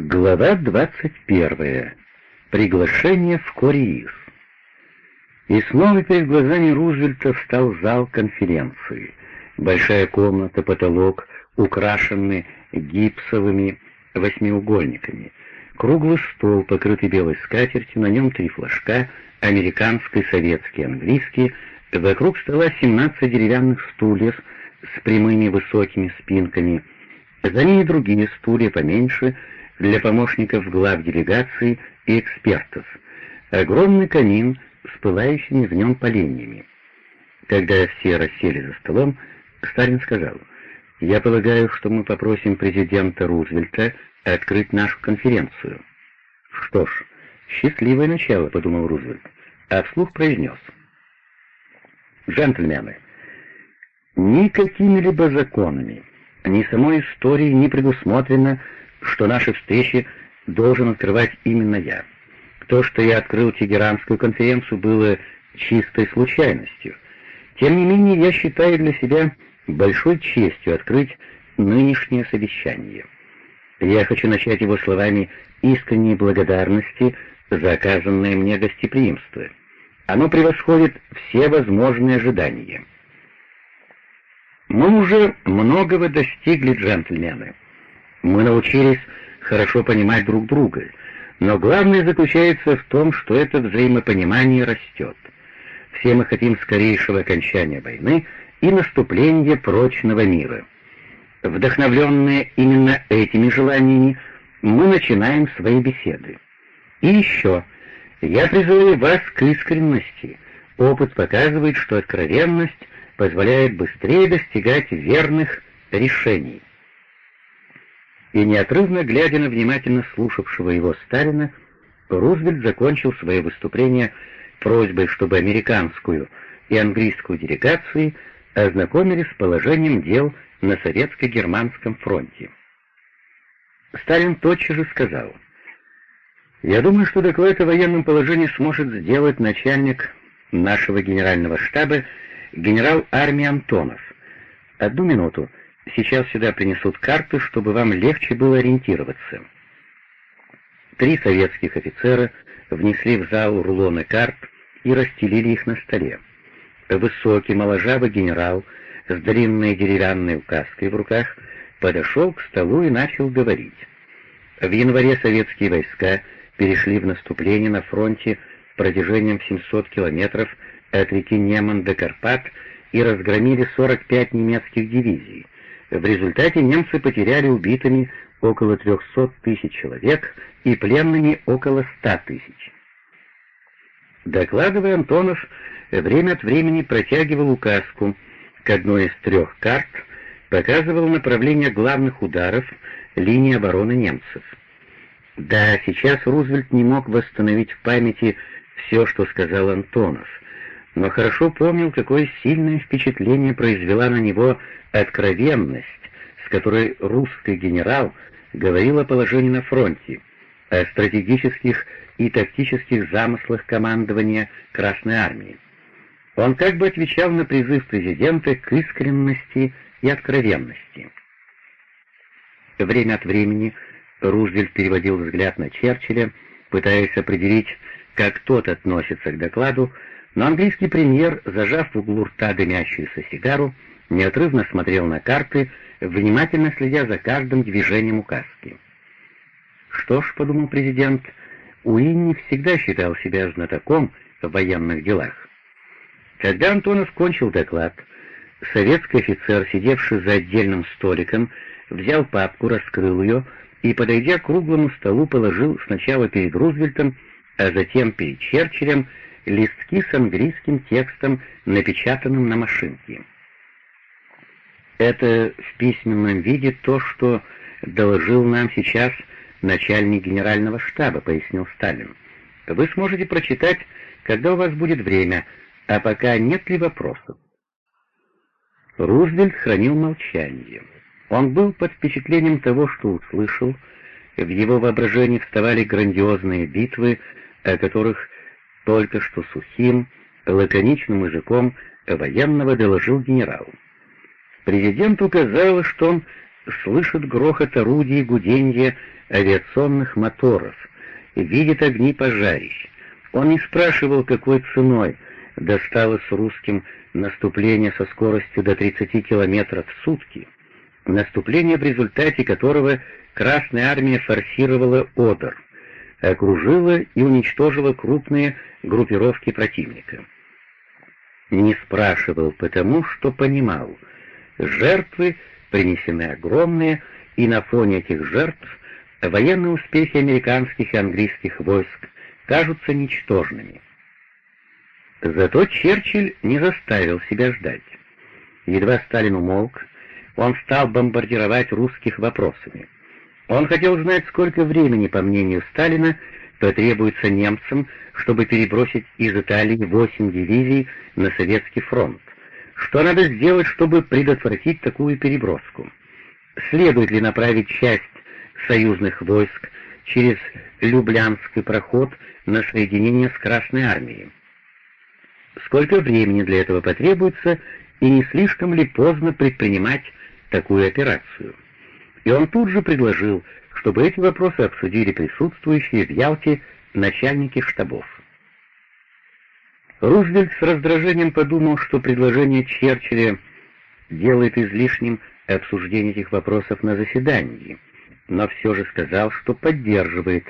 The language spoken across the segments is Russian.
Глава 21. Приглашение в Кориис. И снова перед глазами Рузвельта встал зал конференции. Большая комната, потолок, украшенный гипсовыми восьмиугольниками. Круглый стол, покрытый белой скатертью, на нем три флажка, американский, советский, английский. Вокруг стола 17 деревянных стульев с прямыми высокими спинками. За ними другие стулья поменьше — для помощников глав делегации и экспертов. Огромный камин с пылающими в нем поленьями. Когда все рассели за столом, Сталин сказал, «Я полагаю, что мы попросим президента Рузвельта открыть нашу конференцию». «Что ж, счастливое начало», — подумал Рузвельт, а вслух произнес. «Джентльмены, никакими либо законами, ни самой историей не предусмотрено, что наши встречи должен открывать именно я. То, что я открыл Тегеранскую конференцию, было чистой случайностью. Тем не менее, я считаю для себя большой честью открыть нынешнее совещание. Я хочу начать его словами искренней благодарности за оказанное мне гостеприимство. Оно превосходит все возможные ожидания. Мы уже многого достигли, джентльмены. Мы научились хорошо понимать друг друга, но главное заключается в том, что это взаимопонимание растет. Все мы хотим скорейшего окончания войны и наступления прочного мира. Вдохновленные именно этими желаниями, мы начинаем свои беседы. И еще, я призываю вас к искренности. Опыт показывает, что откровенность позволяет быстрее достигать верных решений и неотрывно глядя на внимательно слушавшего его Сталина, Рузвельт закончил свое выступление просьбой, чтобы американскую и английскую делегации ознакомились с положением дел на советско-германском фронте. Сталин тотчас же сказал, «Я думаю, что доклад о военном положении сможет сделать начальник нашего генерального штаба генерал армии Антонов. Одну минуту. Сейчас сюда принесут карты, чтобы вам легче было ориентироваться. Три советских офицера внесли в зал рулоны карт и расстелили их на столе. Высокий, моложавый генерал с длинной деревянной указкой в руках подошел к столу и начал говорить. В январе советские войска перешли в наступление на фронте протяжением 700 километров от реки Неман до Карпат и разгромили 45 немецких дивизий. В результате немцы потеряли убитыми около 300 тысяч человек и пленными около 100 тысяч. Докладывая, Антонов время от времени протягивал указку к одной из трех карт, показывал направление главных ударов линии обороны немцев. Да, сейчас Рузвельт не мог восстановить в памяти все, что сказал Антонов, но хорошо помнил, какое сильное впечатление произвела на него откровенность, с которой русский генерал говорил о положении на фронте, о стратегических и тактических замыслах командования Красной Армии. Он как бы отвечал на призыв президента к искренности и откровенности. Время от времени Рузвельт переводил взгляд на Черчилля, пытаясь определить, как тот относится к докладу, но английский премьер, зажав в углу рта дымящуюся сигару, неотрывно смотрел на карты, внимательно следя за каждым движением указки. «Что ж», — подумал президент, — Уинни всегда считал себя знатоком в военных делах. Когда Антонов кончил доклад, советский офицер, сидевший за отдельным столиком, взял папку, раскрыл ее и, подойдя к круглому столу, положил сначала перед Рузвельтом, а затем перед Черчиллем листки с английским текстом, напечатанным на машинке. Это в письменном виде то, что доложил нам сейчас начальник генерального штаба, пояснил Сталин. Вы сможете прочитать, когда у вас будет время, а пока нет ли вопросов. Рузвельт хранил молчание. Он был под впечатлением того, что услышал. В его воображении вставали грандиозные битвы, о которых только что сухим, лаконичным языком военного доложил генерал. Президенту казалось, что он слышит грохот орудий и гуденье авиационных моторов, видит огни пожарищ. Он не спрашивал, какой ценой досталось русским наступление со скоростью до 30 км в сутки, наступление, в результате которого Красная Армия форсировала Одер, окружила и уничтожила крупные группировки противника. Не спрашивал потому, что понимал, жертвы принесены огромные, и на фоне этих жертв военные успехи американских и английских войск кажутся ничтожными. Зато Черчилль не заставил себя ждать. Едва Сталин умолк, он стал бомбардировать русских вопросами. Он хотел знать, сколько времени, по мнению Сталина, потребуется немцам, чтобы перебросить из Италии восемь дивизий на Советский фронт. Что надо сделать, чтобы предотвратить такую переброску? Следует ли направить часть союзных войск через Люблянский проход на соединение с Красной армией? Сколько времени для этого потребуется, и не слишком ли поздно предпринимать такую операцию? И он тут же предложил, чтобы эти вопросы обсудили присутствующие в Ялте начальники штабов. Рузвельт с раздражением подумал, что предложение Черчилля делает излишним обсуждение этих вопросов на заседании, но все же сказал, что поддерживает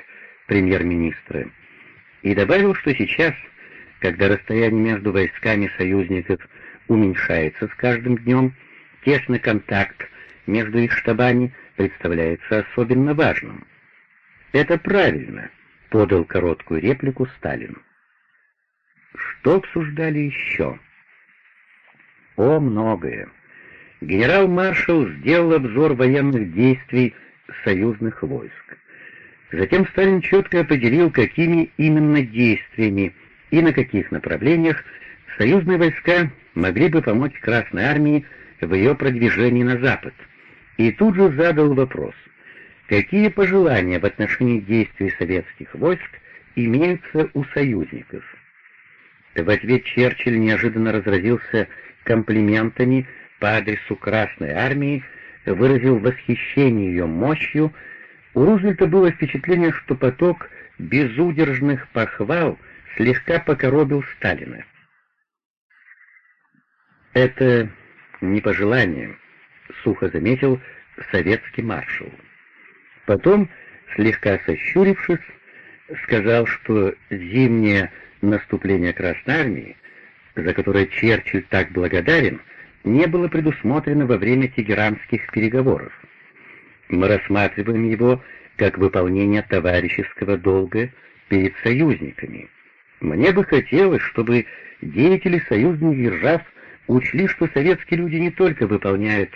премьер-министра, и добавил, что сейчас, когда расстояние между войсками союзников уменьшается с каждым днем, тесный контакт между их штабами представляется особенно важным. «Это правильно», — подал короткую реплику Сталин. Что обсуждали еще? О, многое. Генерал-маршал сделал обзор военных действий союзных войск. Затем Сталин четко определил, какими именно действиями и на каких направлениях союзные войска могли бы помочь Красной Армии в ее продвижении на запад. И тут же задал вопрос, какие пожелания в отношении действий советских войск имеются у союзников. В ответ Черчилль неожиданно разразился комплиментами по адресу Красной Армии, выразил восхищение ее мощью. У Рузвельта было впечатление, что поток безудержных похвал слегка покоробил Сталина. «Это не пожелание», — сухо заметил советский маршал. Потом, слегка сощурившись, сказал, что зимняя наступление Красной Армии, за которое Черчилль так благодарен, не было предусмотрено во время тегеранских переговоров. Мы рассматриваем его как выполнение товарищеского долга перед союзниками. Мне бы хотелось, чтобы деятели союзных держав учли, что советские люди не только выполняют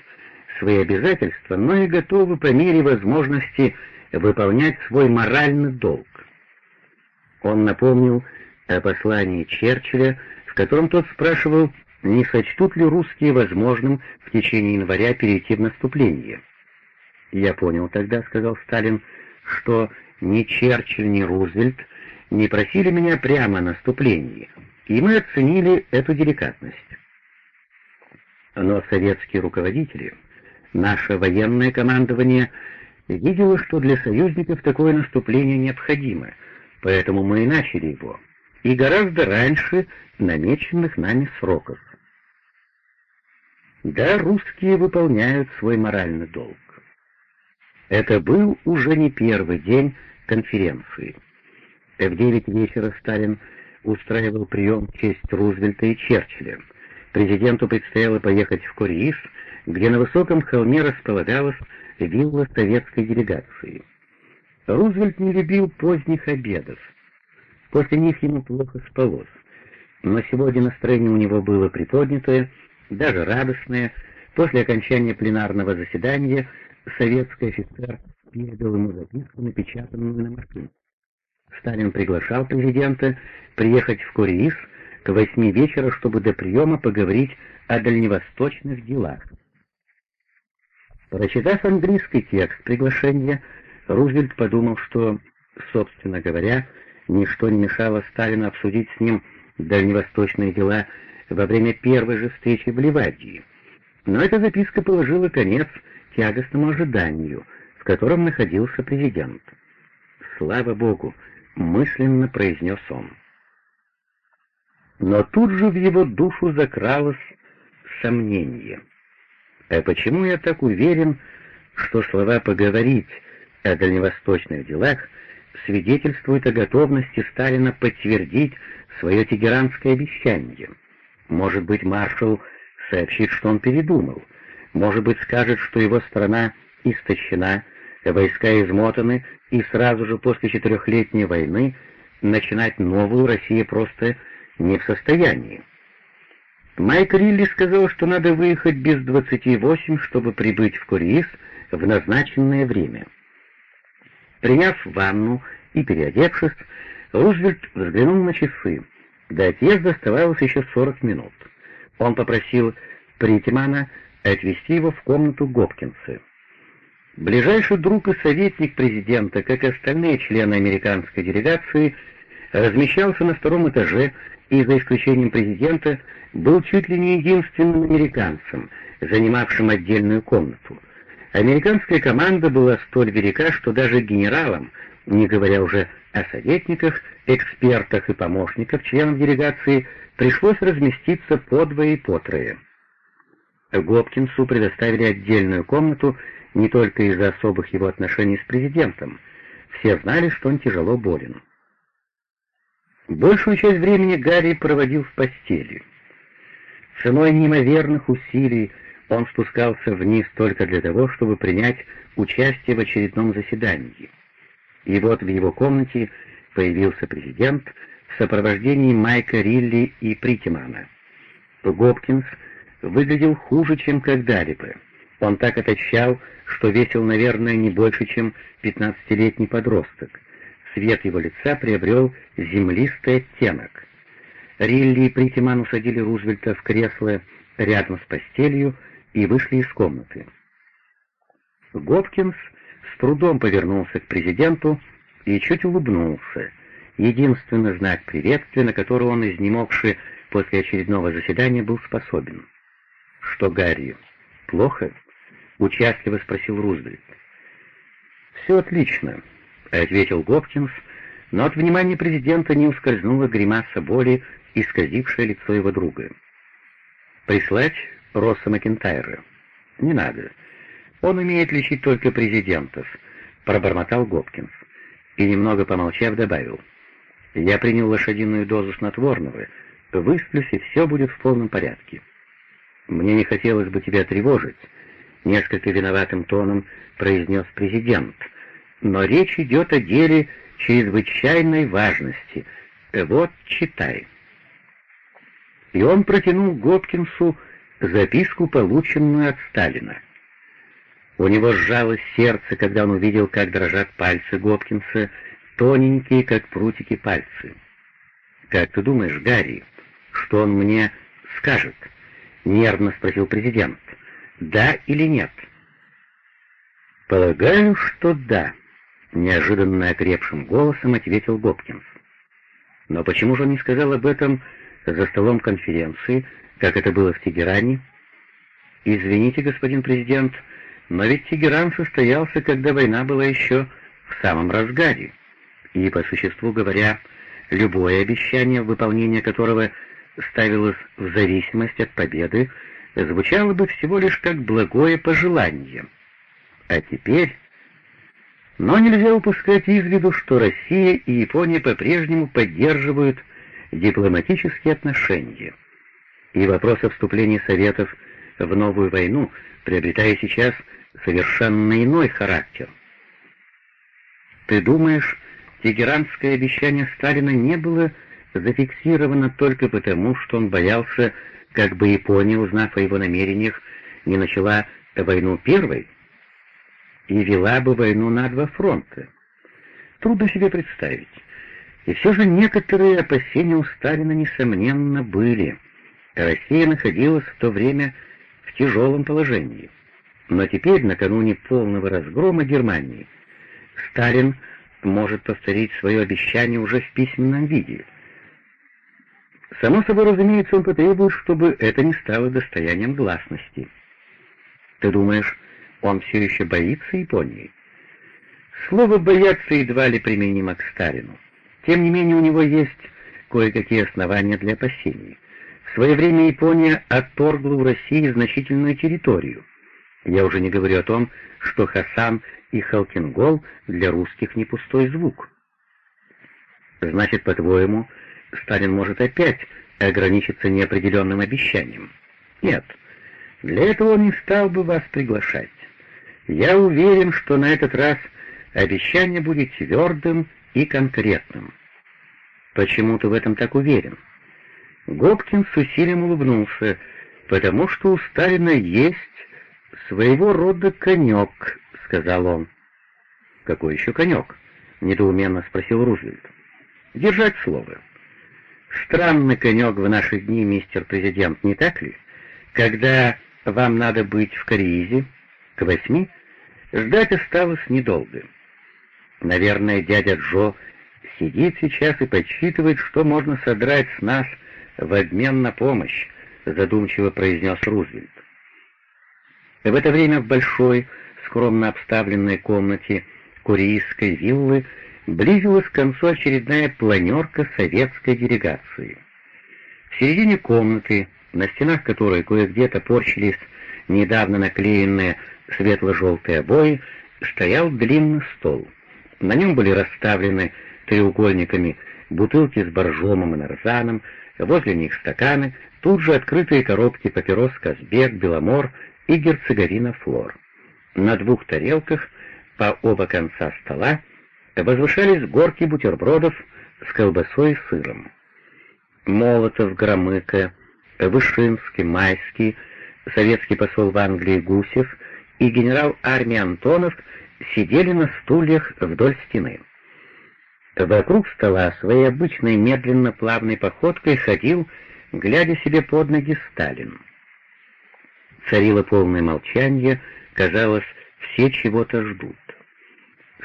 свои обязательства, но и готовы по мере возможности выполнять свой моральный долг. Он напомнил о послании Черчилля, в котором тот спрашивал, не сочтут ли русские возможным в течение января перейти в наступление. «Я понял тогда», — сказал Сталин, — «что ни Черчилль, ни Рузвельт не просили меня прямо о наступлении, и мы оценили эту деликатность. Но советские руководители, наше военное командование, видело, что для союзников такое наступление необходимо, поэтому мы и начали его и гораздо раньше намеченных нами сроков. Да, русские выполняют свой моральный долг. Это был уже не первый день конференции. В девять вечера Сталин устраивал прием в честь Рузвельта и Черчилля. Президенту предстояло поехать в Куриис, где на высоком холме располагалась вилла советской делегации. Рузвельт не любил поздних обедов. После них ему плохо спалось. Но сегодня настроение у него было приподнятое, даже радостное. После окончания пленарного заседания советский офицер передал ему записку, напечатанную на машине. Сталин приглашал президента приехать в Куриис к восьми вечера, чтобы до приема поговорить о дальневосточных делах. Прочитав английский текст приглашения, Рузвельт подумал, что, собственно говоря, Ничто не мешало Сталину обсудить с ним дальневосточные дела во время первой же встречи в Ливадии. Но эта записка положила конец тягостному ожиданию, в котором находился президент. «Слава Богу!» — мысленно произнес он. Но тут же в его душу закралось сомнение. А почему я так уверен, что слова «поговорить» о дальневосточных делах свидетельствуют о готовности Сталина подтвердить свое тегеранское обещание? Может быть, маршал сообщит, что он передумал. Может быть, скажет, что его страна истощена, войска измотаны, и сразу же после четырехлетней войны начинать новую Россия просто не в состоянии. Майк Рилли сказал, что надо выехать без двадцати восемь, чтобы прибыть в Курьис в назначенное время. Приняв ванну и переодевшись, Рузвельт взглянул на часы. До отъезда оставалось еще сорок минут. Он попросил Притимана отвезти его в комнату Гопкинса. Ближайший друг и советник президента, как и остальные члены американской делегации, размещался на втором этаже и, за исключением президента, был чуть ли не единственным американцем, занимавшим отдельную комнату. Американская команда была столь велика, что даже генералам, не говоря уже о советниках, экспертах и помощниках членов делегации, пришлось разместиться по двое и по трое. Гопкинсу предоставили отдельную комнату не только из-за особых его отношений с президентом. Все знали, что он тяжело болен. Большую часть времени Гарри проводил в постели. Ценой неимоверных усилий он спускался вниз только для того, чтобы принять участие в очередном заседании. И вот в его комнате появился президент в сопровождении Майка Рилли и Притимана. Гопкинс выглядел хуже, чем когда-либо. Он так отощал, что весил, наверное, не больше, чем пятнадцатилетний подросток. Цвет его лица приобрел землистый оттенок. Рилли и Притиман усадили Рузвельта в кресло рядом с постелью и вышли из комнаты. Гопкинс с трудом повернулся к президенту и чуть улыбнулся. Единственный знак приветствия, на который он, изнемогший после очередного заседания, был способен. «Что, Гарри, плохо?» — участливо спросил Рузвельт. «Все отлично», — ответил Гопкинс, но от внимания президента не ускользнула гримаса боли, исказившая лицо его друга. «Прислать Росса Макентайра?» «Не надо. Он умеет лечить только президентов», — пробормотал Гопкинс. И немного помолчав добавил. «Я принял лошадиную дозу снотворного, высплюсь, и все будет в полном порядке». «Мне не хотелось бы тебя тревожить», — несколько виноватым тоном произнес президент. «Но речь идет о деле чрезвычайной важности. Вот, читай». И он протянул Гопкинсу записку, полученную от Сталина. У него сжалось сердце, когда он увидел, как дрожат пальцы Гопкинса, тоненькие, как прутики пальцы. «Как ты думаешь, Гарри, что он мне скажет?» — нервно спросил президент. «Да или нет?» «Полагаю, что да», — неожиданно окрепшим голосом ответил Гопкинс. «Но почему же он не сказал об этом за столом конференции, как это было в Тегеране?» «Извините, господин президент, но ведь Тегеран состоялся, когда война была еще в самом разгаре, и, по существу говоря, любое обещание, выполнение которого ставилось в зависимость от победы, звучало бы всего лишь как благое пожелание. А теперь... Но нельзя упускать из виду, что Россия и Япония по-прежнему поддерживают дипломатические отношения. И вопрос о вступлении Советов в новую войну приобретает сейчас совершенно иной характер. Ты думаешь, тегеранское обещание Сталина не было зафиксировано только потому, что он боялся, как бы Япония, узнав о его намерениях, не начала войну первой и вела бы войну на два фронта. Трудно себе представить. И все же некоторые опасения у Сталина, несомненно, были. Россия находилась в то время в тяжелом положении. Но теперь, накануне полного разгрома Германии, Сталин может повторить свое обещание уже в письменном виде — Само собой, разумеется, он потребует, чтобы это не стало достоянием гласности. Ты думаешь, Он все еще боится Японии. Слово «бояться» едва ли применимо к Сталину. Тем не менее, у него есть кое-какие основания для опасений. В свое время Япония отторгла у России значительную территорию. Я уже не говорю о том, что Хасан и Халкингол для русских не пустой звук. Значит, по-твоему, Сталин может опять ограничиться неопределенным обещанием? Нет, для этого он не стал бы вас приглашать. Я уверен, что на этот раз обещание будет твердым и конкретным. Почему ты в этом так уверен? Гопкин с усилием улыбнулся, потому что у Сталина есть своего рода конек, сказал он. Какой еще конек? недоуменно спросил Рузвельт. Держать слово. Странный конек в наши дни, мистер президент, не так ли? Когда вам надо быть в Кориизе к восьми, ждать осталось недолго. Наверное, дядя Джо сидит сейчас и подсчитывает, что можно содрать с нас в обмен на помощь, задумчиво произнес Рузвельт. В это время в большой, скромно обставленной комнате курийской виллы близилась к концу очередная планерка советской делегации. В середине комнаты, на стенах которой кое-где топорщились недавно наклеенные светло-желтые обои, стоял длинный стол. На нем были расставлены треугольниками бутылки с боржомом и нарзаном, возле них стаканы, тут же открытые коробки папирос Казбек, Беломор и Герцеговина Флор. На двух тарелках по оба конца стола возвышались горки бутербродов с колбасой и сыром. Молотов, Громыко, Вышинский, Майский, советский посол в Англии Гусев и генерал армии Антонов сидели на стульях вдоль стены. Вокруг стола своей обычной медленно-плавной походкой ходил, глядя себе под ноги Сталин. Царило полное молчание, казалось, все чего-то ждут.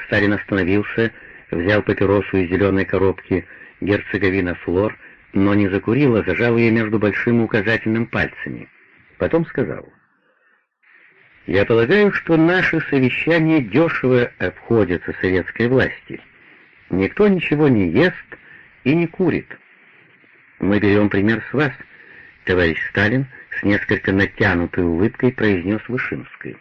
Сталин остановился, взял папиросу из зеленой коробки герцоговина флор, но не закурил, а зажал ее между большим указательным пальцами. Потом сказал, «Я полагаю, что наши совещания дешево обходятся советской власти. Никто ничего не ест и не курит. Мы берем пример с вас, товарищ Сталин, с несколько натянутой улыбкой произнес Вышинский.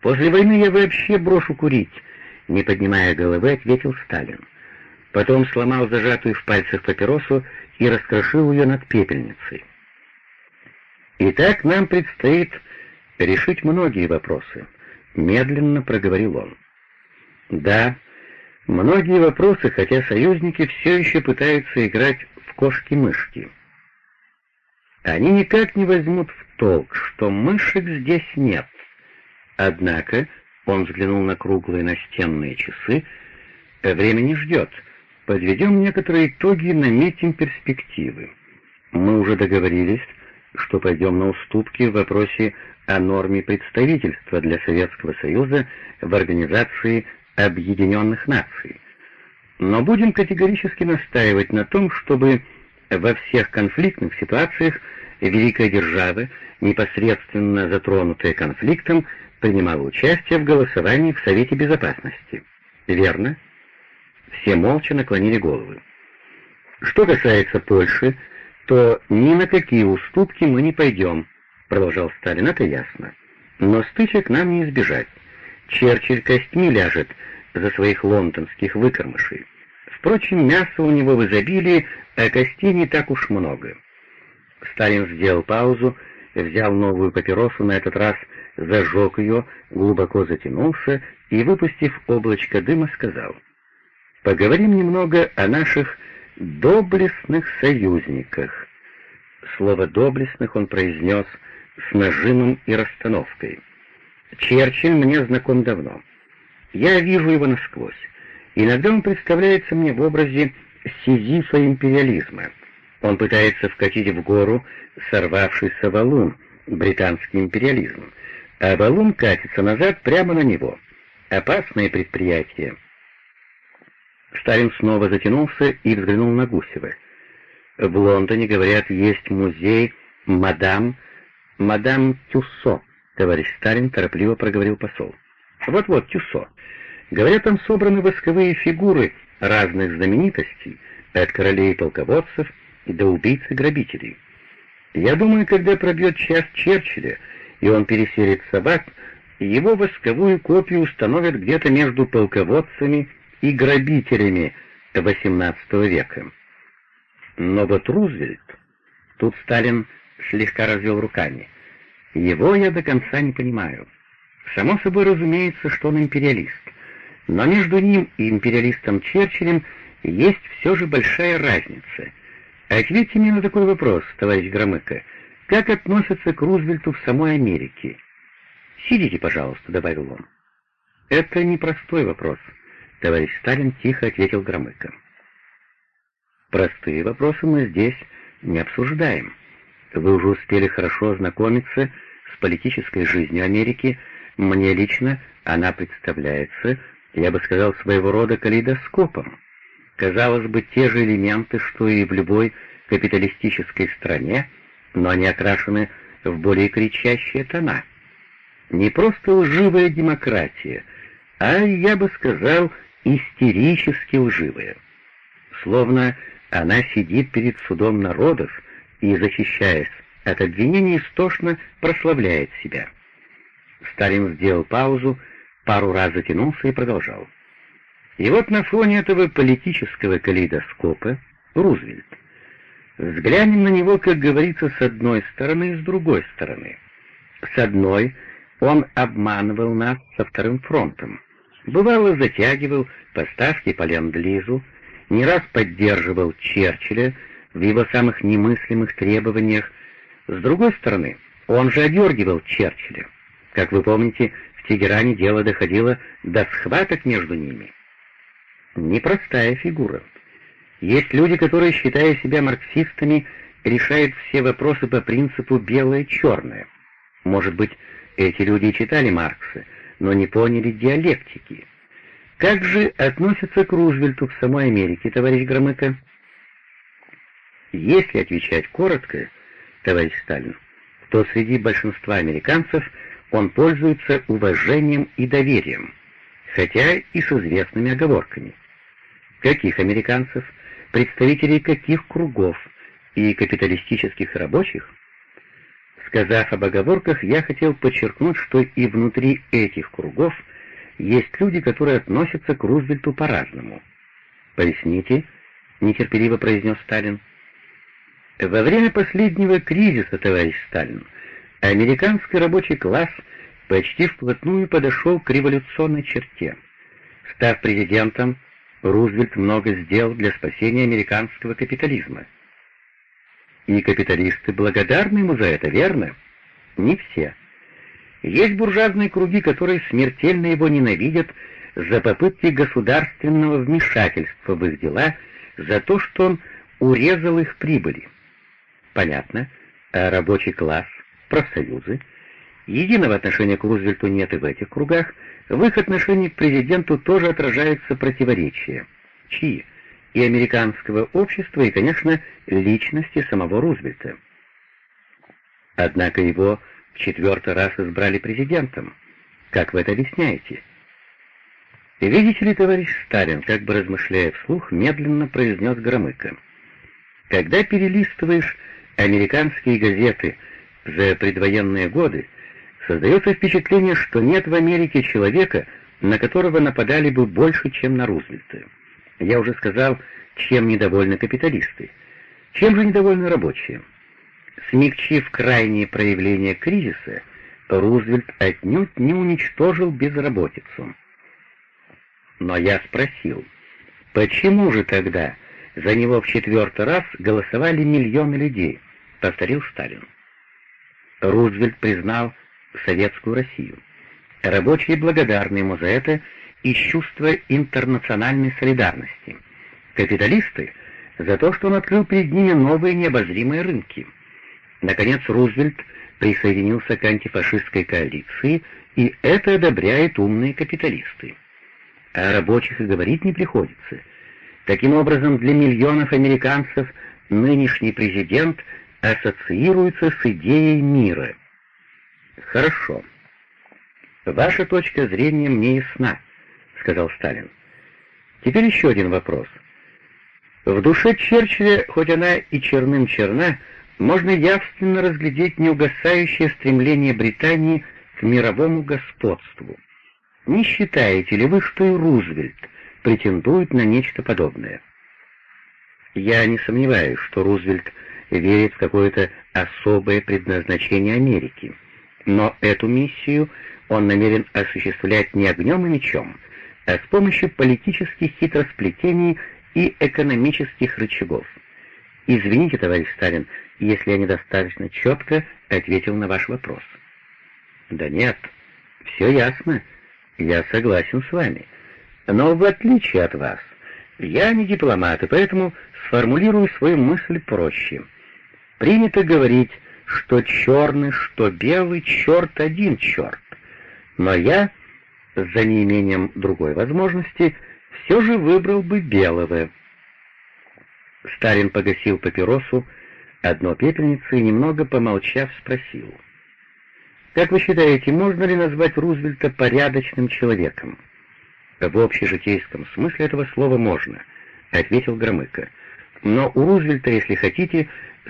«После войны я вообще брошу курить», — не поднимая головы, ответил Сталин. Потом сломал зажатую в пальцах папиросу и раскрошил ее над пепельницей. «Итак, нам предстоит решить многие вопросы», — медленно проговорил он. «Да, многие вопросы, хотя союзники все еще пытаются играть в кошки-мышки». Они никак не возьмут в толк, что мышек здесь нет. Однако он взглянул на круглые настенные часы. Время не ждет. Подведем некоторые итоги и наметим перспективы. Мы уже договорились, что пойдем на уступки в вопросе о норме представительства для Советского Союза в Организации Объединенных Наций. Но будем категорически настаивать на том, чтобы во всех конфликтных ситуациях великая держава, непосредственно затронутая конфликтом, принимала участие в голосовании в Совете Безопасности. Верно? Все молча наклонили головы. Что касается Польши, то ни на какие уступки мы не пойдем, продолжал Сталин, это ясно. Но стычек нам не избежать. Черчилль костьми ляжет за своих лондонских выкормышей. Впрочем, мяса у него в изобилии, а костей не так уж много. Сталин сделал паузу, взял новую папиросу, на этот раз зажег ее, глубоко затянулся и, выпустив облачко дыма, сказал, «Поговорим немного о наших доблестных союзниках». Слово «доблестных» он произнес с нажимом и расстановкой. Черчилль мне знаком давно. Я вижу его насквозь. Иногда он представляется мне в образе сизифа империализма. Он пытается вкатить в гору сорвавшийся валун, британский империализм, а валун катится назад прямо на него. Опасное предприятие. Сталин снова затянулся и взглянул на Гусева. В Лондоне, говорят, есть музей мадам, мадам Тюссо, товарищ Сталин торопливо проговорил посол. Вот-вот, Тюсо. Говорят, там собраны восковые фигуры разных знаменитостей, от королей и полководцев до убийц и грабителей. Я думаю, когда пробьет час Черчилля, и он переселит собак, его восковую копию установят где-то между полководцами и грабителями XVIII века. Но вот Рузвельт, тут Сталин слегка развел руками, его я до конца не понимаю. Само собой разумеется, что он империалист, но между ним и империалистом Черчиллем есть все же большая разница. Ответьте мне на такой вопрос, товарищ Громыко. Как относятся к Рузвельту в самой Америке? «Сидите, пожалуйста», — добавил он. «Это непростой вопрос», — товарищ Сталин тихо ответил Громыко. «Простые вопросы мы здесь не обсуждаем. Вы уже успели хорошо ознакомиться с политической жизнью Америки. Мне лично она представляется, я бы сказал, своего рода калейдоскопом. Казалось бы, те же элементы, что и в любой капиталистической стране, но они окрашены в более кричащие тона. Не просто лживая демократия, а, я бы сказал, истерически лживая. Словно она сидит перед судом народов и, защищаясь от обвинений, истошно прославляет себя. Сталин сделал паузу, пару раз затянулся и продолжал. И вот на фоне этого политического калейдоскопа Рузвельт. Взглянем на него, как говорится, с одной стороны и с другой стороны. С одной он обманывал нас со вторым фронтом. Бывало, затягивал поставки по ленд-лизу, не раз поддерживал Черчилля в его самых немыслимых требованиях. С другой стороны, он же одергивал Черчилля. Как вы помните, в Тегеране дело доходило до схваток между ними. Непростая фигура. Есть люди, которые, считая себя марксистами, решают все вопросы по принципу белое-черное. Может быть, эти люди читали Маркса, но не поняли диалектики. Как же относятся к Рузвельту в самой Америке, товарищ Громыко? Если отвечать коротко, товарищ Сталин, то среди большинства американцев он пользуется уважением и доверием, хотя и с известными оговорками. Каких американцев? Представителей каких кругов? И капиталистических рабочих? Сказав об оговорках, я хотел подчеркнуть, что и внутри этих кругов есть люди, которые относятся к Рузвельту по-разному. «Поясните», — нетерпеливо произнес Сталин. «Во время последнего кризиса, товарищ Сталин, американский рабочий класс почти вплотную подошел к революционной черте. Став президентом, Рузвельт много сделал для спасения американского капитализма. И капиталисты благодарны ему за это, верно? Не все. Есть буржуазные круги, которые смертельно его ненавидят за попытки государственного вмешательства в их дела, за то, что он урезал их прибыли. Понятно. А рабочий класс, профсоюзы? Единого отношения к Рузвельту нет и в этих кругах. В их отношении к президенту тоже отражаются противоречия. Чьи? и американского общества, и, конечно, личности самого Рузвельта. Однако его в четвертый раз избрали президентом. Как вы это объясняете? Видите ли, товарищ Сталин, как бы размышляя вслух, медленно произнес Громыко. Когда перелистываешь американские газеты за предвоенные годы, создается впечатление, что нет в Америке человека, на которого нападали бы больше, чем на Рузвельта. Я уже сказал, чем недовольны капиталисты. Чем же недовольны рабочие? Смягчив крайние проявления кризиса, Рузвельт отнюдь не уничтожил безработицу. Но я спросил, почему же тогда за него в четвертый раз голосовали миллионы людей, повторил Сталин. Рузвельт признал советскую Россию. Рабочие благодарны ему за это из чувства интернациональной солидарности. Капиталисты — за то, что он открыл перед ними новые необозримые рынки. Наконец, Рузвельт присоединился к антифашистской коалиции, и это одобряет умные капиталисты. О рабочих и говорить не приходится. Таким образом, для миллионов американцев нынешний президент ассоциируется с идеей мира. Хорошо. Ваша точка зрения мне ясна, сказал Сталин. Теперь еще один вопрос. В душе Черчилля, хоть она и черным черна, можно явственно разглядеть неугасающее стремление Британии к мировому господству. Не считаете ли вы, что и Рузвельт претендует на нечто подобное? Я не сомневаюсь, что Рузвельт верит в какое-то особое предназначение Америки, но эту миссию он намерен осуществлять не огнем и мечом, а с помощью политических хитросплетений и экономических рычагов. Извините, товарищ Сталин, если я недостаточно четко ответил на ваш вопрос. Да нет, все ясно. Я согласен с вами. Но в отличие от вас, я не дипломат, и поэтому сформулирую свою мысль проще. Принято говорить, что черный, что белый, черт один черт. Но я, за неимением другой возможности, все же выбрал бы белого. Сталин погасил папиросу, одно пепельницы и, немного помолчав, спросил. «Как вы считаете, можно ли назвать Рузвельта порядочным человеком?» «В общежитейском смысле этого слова можно», — ответил Громыко. «Но у Рузвельта, если хотите,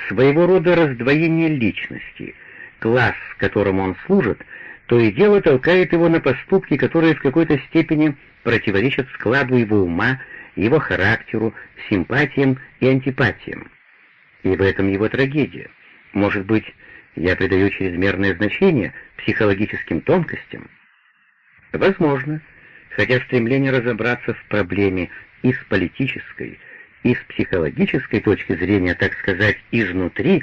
своего рода раздвоение личности. Класс, которому он служит, то и дело толкает его на поступки, которые в какой-то степени противоречат складу его ума, его характеру, симпатиям и антипатиям. И в этом его трагедия. Может быть, я придаю чрезмерное значение психологическим тонкостям? Возможно, хотя стремление разобраться в проблеме и с политической, и с психологической точки зрения, так сказать, изнутри,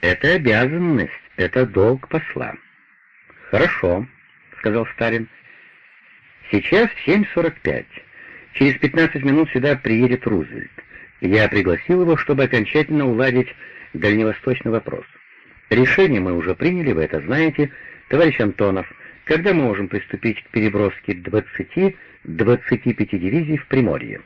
это обязанность, это долг посла. «Хорошо», — сказал Сталин. «Сейчас 7.45. Через 15 минут сюда приедет Рузвельт. Я пригласил его, чтобы окончательно уладить дальневосточный вопрос. Решение мы уже приняли, вы это знаете. Товарищ Антонов, когда мы можем приступить к переброске 20-25 дивизий в Приморье?»